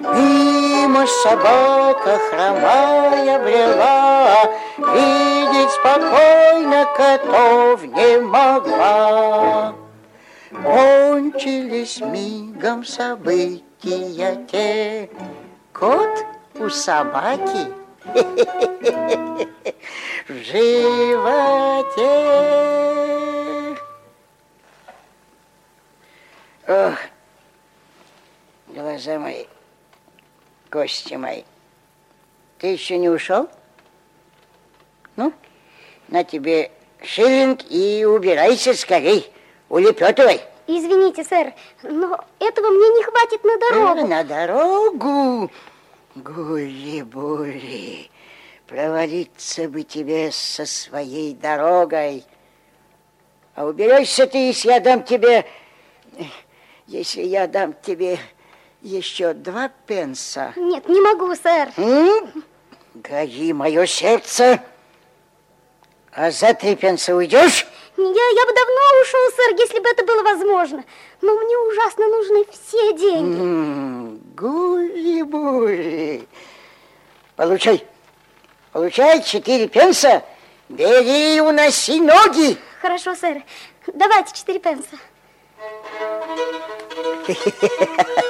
Мимо собака хромая брела, Видеть спокойно котов не могла. Кончились мигом события те. Кот у собаки в животе. Ох, глаза мои, кости мои. Ты еще не ушел? Ну, на тебе шиллинг и убирайся скорей, улепетывай. Извините, сэр, но этого мне не хватит на дорогу. На дорогу? Гули-були, провалиться бы тебе со своей дорогой. А уберешься ты, если я дам тебе... Если я дам тебе еще два пенса. Нет, не могу, сэр. М? Гони мое сердце. А за три пенса уйдешь? Я, я бы давно ушел, сэр, если бы это было возможно. Но мне ужасно нужны все деньги. Гули-були. Получай. Получай четыре пенса. Бери и уноси ноги. Хорошо, сэр. Давайте четыре пенса.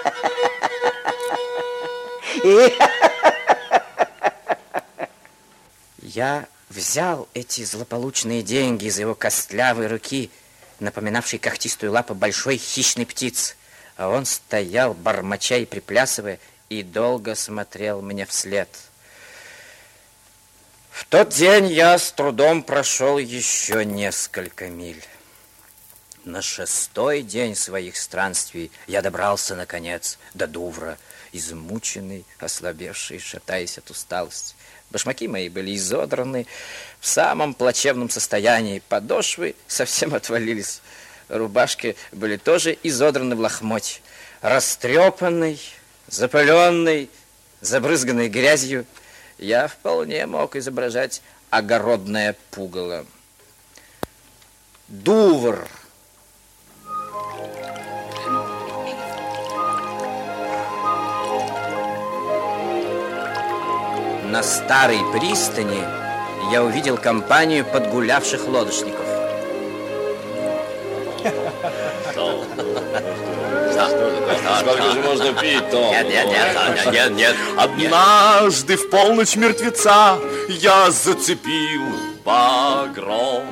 Я взял эти злополучные деньги из его костлявой руки, напоминавшей когтистую лапу большой хищной птицы. А он стоял, бормоча и приплясывая, и долго смотрел мне вслед. В тот день я с трудом прошел еще несколько миль. На шестой день своих странствий я добрался, наконец, до Дувра, измученный, ослабевший, шатаясь от усталости. Башмаки мои были изодраны в самом плачевном состоянии. Подошвы совсем отвалились. Рубашки были тоже изодраны в лохмоть. Растрепанный, запыленный, забрызганный грязью, я вполне мог изображать огородное пугало. Дувр. На старой пристани я увидел компанию подгулявших лодочников. Сколько же можно пить, Том? Нет, нет, нет, нет, нет. Однажды в полночь мертвеца я зацепил багром.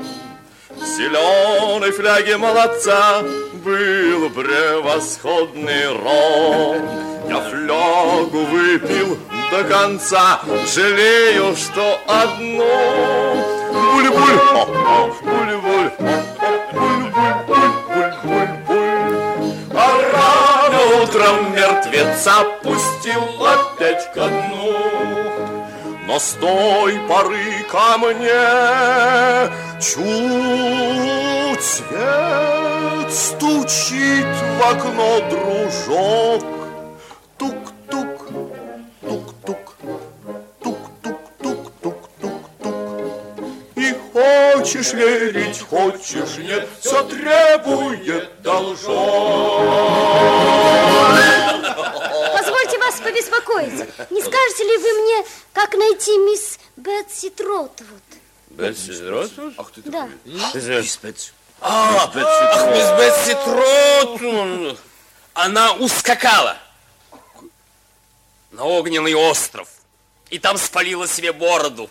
В зеленой фляге молодца был превосходный ром. Я флягу выпил до конца, жалею, что одну. Буль-буль, буль-буль, буль-буль. А рано утром мертвеца пустил опять ко дну. Но с той поры ко мне чуть свет стучит в окно дружок. Хочешь верить, хочешь нет, все требует должок. Позвольте вас побеспокоить. Не скажете ли вы мне, как найти мисс Бетси Тротвуд? Бетси Тротвуд? Ах ты Да. Мисс Бетси. А, ах, мисс Бетси Тротвуд. Она ускакала на огненный остров. И там спалила себе бороду.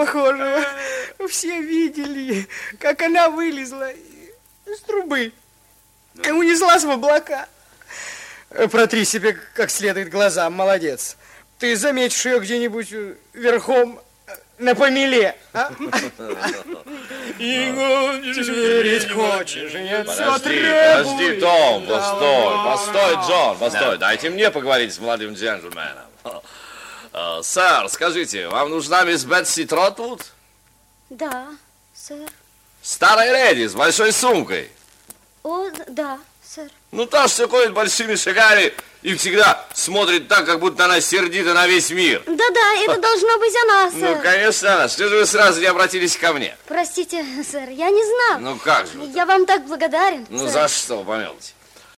Похожего. Все видели, как она вылезла из трубы и унеслась в облака. Протри себе как следует глаза, молодец. Ты заметишь ее где-нибудь верхом на помеле. А? Верить хочешь, нет, все Подожди, требует. подожди, Том, постой, постой. Джон, постой. Дайте мне поговорить с молодым джентльменом. А, Сэр, скажите, вам нужна мисс Бетси Тротвуд? Да, сэр. Старая леди с большой сумкой. О, да, сэр. Ну, та, что ходит большими шагами и всегда смотрит так, как будто она сердита на весь мир. Да-да, это должно быть она, сэр. Ну, конечно, она. Что же вы сразу не обратились ко мне? Простите, сэр, я не знал. Ну, как же? Я вам так благодарен, Ну, сэр. за что, помилуйте?